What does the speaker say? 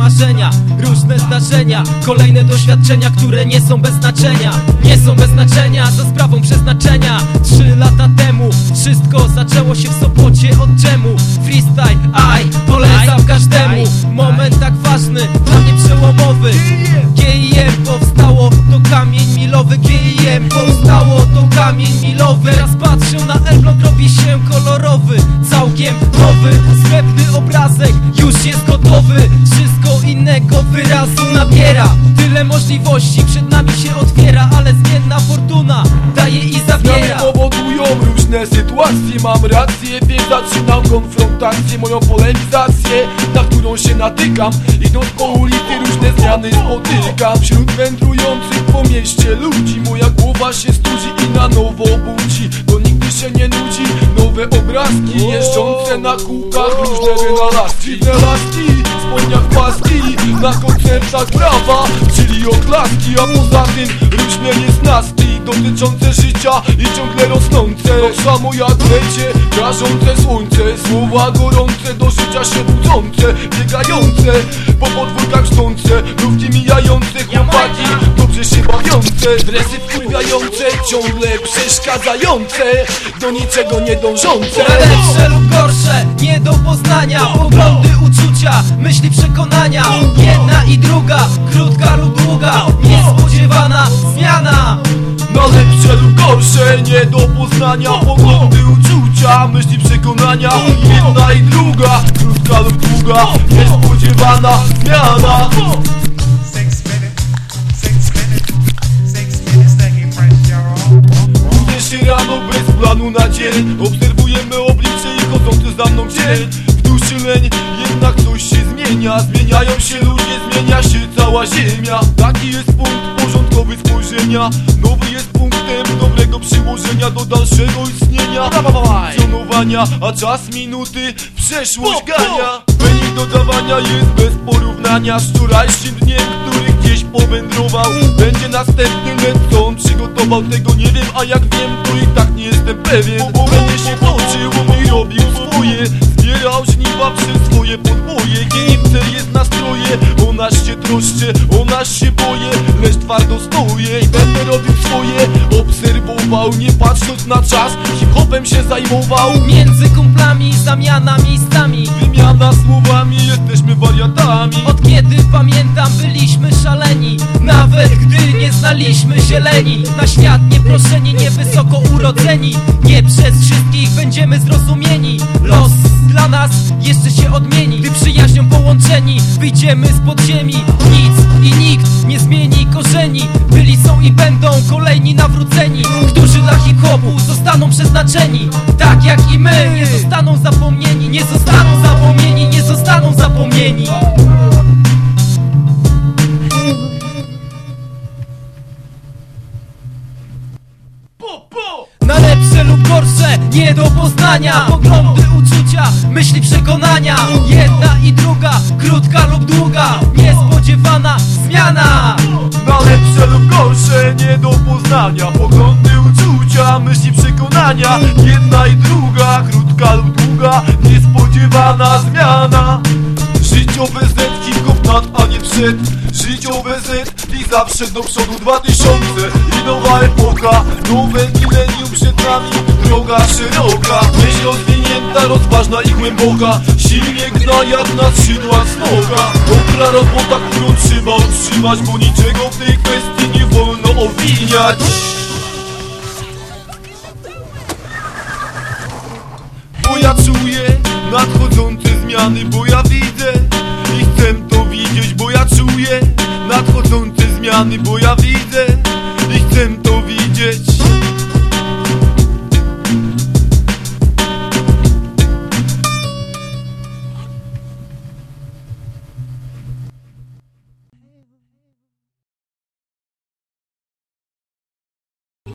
marzenia Różne zdarzenia, kolejne doświadczenia, które nie są bez znaczenia Nie są bez znaczenia, za sprawą przeznaczenia. Trzy lata temu wszystko zaczęło się w Sopocie od dżemu. Freestyle, aj, polecam każdemu. Moment tak ważny, dla mnie przełomowy. GIM powstało, to kamień milowy. GIM powstało, to kamień milowy wyrazu nabiera. Tyle możliwości przed nami się otwiera Ale zmienna fortuna daje i Zmiany zabiera powodują różne sytuacje Mam rację, więc zaczynam konfrontację Moją polemizację, na którą się natykam. Idąc po ulicy różne zmiany spotykam. Wśród wędrujących po mieście ludzi Moja głowa się studzi i na nowo budzi. To nigdy się nie nudzi Nowe obrazki jeżdżące na kółkach Różne wynalazki Wynalazki, spodniach paski Na koncertach brawa, czyli oklaski A poza tym różne niesnaski Dotyczące życia i ciągle rosnące. To samo jak lecie, rażące słońce. Słowa gorące, do życia się budzące Biegające, po podwórkach szczące. Rówki mijające, chłopaki Dobrze się bawiące, dresy wkurwiające Ciągle przeszkadzające. Do niczego nie dążące. Lepsze lub gorsze, nie do poznania. Poglądy, uczucia, myśli, przekonania. Jedna i druga, krótka lub długa Niespodziewana zmiana Na lepsze lub gorsze, nie do poznania. Poglądy, uczucia, myśli, przekonania. Jedna i druga, krótka lub długa Niespodziewana zmiana. Budzę się rano bez planu na dzień. Obserwujemy oblicze i chodzący za mną cień W duszy leń, jednak coś się zmienia. Zmieniają się ludzie, zmienia się cała ziemia. Taki jest punkt spojrzenia. Nowy jest punktem dobrego przyłożenia Do dalszego istnienia. Funkcjonowania, a czas minuty przeszłość gania. Wynik dodawania jest bez porównania Z wczorajszym dniem, który gdzieś powędrował. Będzie następny, lecz co on przygotował Tego nie wiem, a jak wiem, to i tak nie jestem pewien się troszczę O nas się boję, lecz twardo stoję I będę robił swoje. Obserwował, nie patrząc na czas Hip-hopem się zajmował. Między kumplami zamiana miejscami. Wymiana słowami, jesteśmy wariatami. Od kiedy pamiętam byliśmy szaleni. Nawet gdy nie znaliśmy zieleni Na świat nieproszeni, niewysoko urodzeni. Nie przez wszystkich będziemy zrozumieni. Los dla nas jeszcze się odmieni. Gdy przyjaźnią wyjdziemy z podziemi. Nic i nikt nie zmieni korzeni. Byli są i będą kolejni nawróceni Którzy dla hip-hopu zostaną przeznaczeni. Tak jak i my nie zostaną zapomnieni Nie zostaną zapomnieni, nie zostaną zapomnieni. Na lepsze lub gorsze, nie do poznania Poglądy, uczucia, myśli, przekonania zmiana Na lepsze lub gorsze, nie do poznania. Poglądy, uczucia, myśli, przekonania. Jedna i druga, krótka lub długa Niespodziewana zmiana. Życiowe Z, hip-hop nad, a nie przed Życiowe Z i zawsze do przodu 2000 I nowa epoka, nowe milenium przed nami Droga szeroka, myśl rozwinięta, rozważna i głęboka. Silnie gna jak na skrzydłach smoka. Dobra robota, którą trzeba utrzymać Bo niczego w tej kwestii nie wolno owiniać Bo ja czuję nadchodzące zmiany Bo ja widzę 你不要逼真。